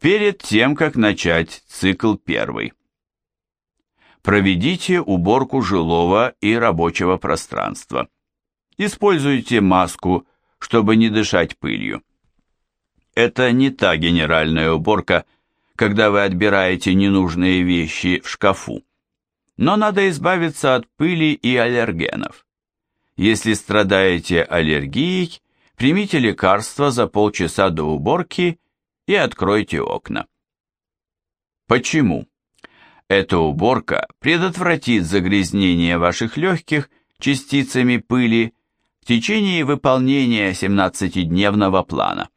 перед тем, как начать цикл первый. Проведите уборку жилого и рабочего пространства. Используйте маску, чтобы не дышать пылью. Это не та генеральная уборка, когда вы отбираете ненужные вещи в шкафу. Но надо избавиться от пыли и аллергенов. Если страдаете аллергией, примите лекарство за полчаса до уборки и откройте окна. Почему? Эта уборка предотвратит загрязнение ваших легких частицами пыли в течение выполнения 17-дневного плана.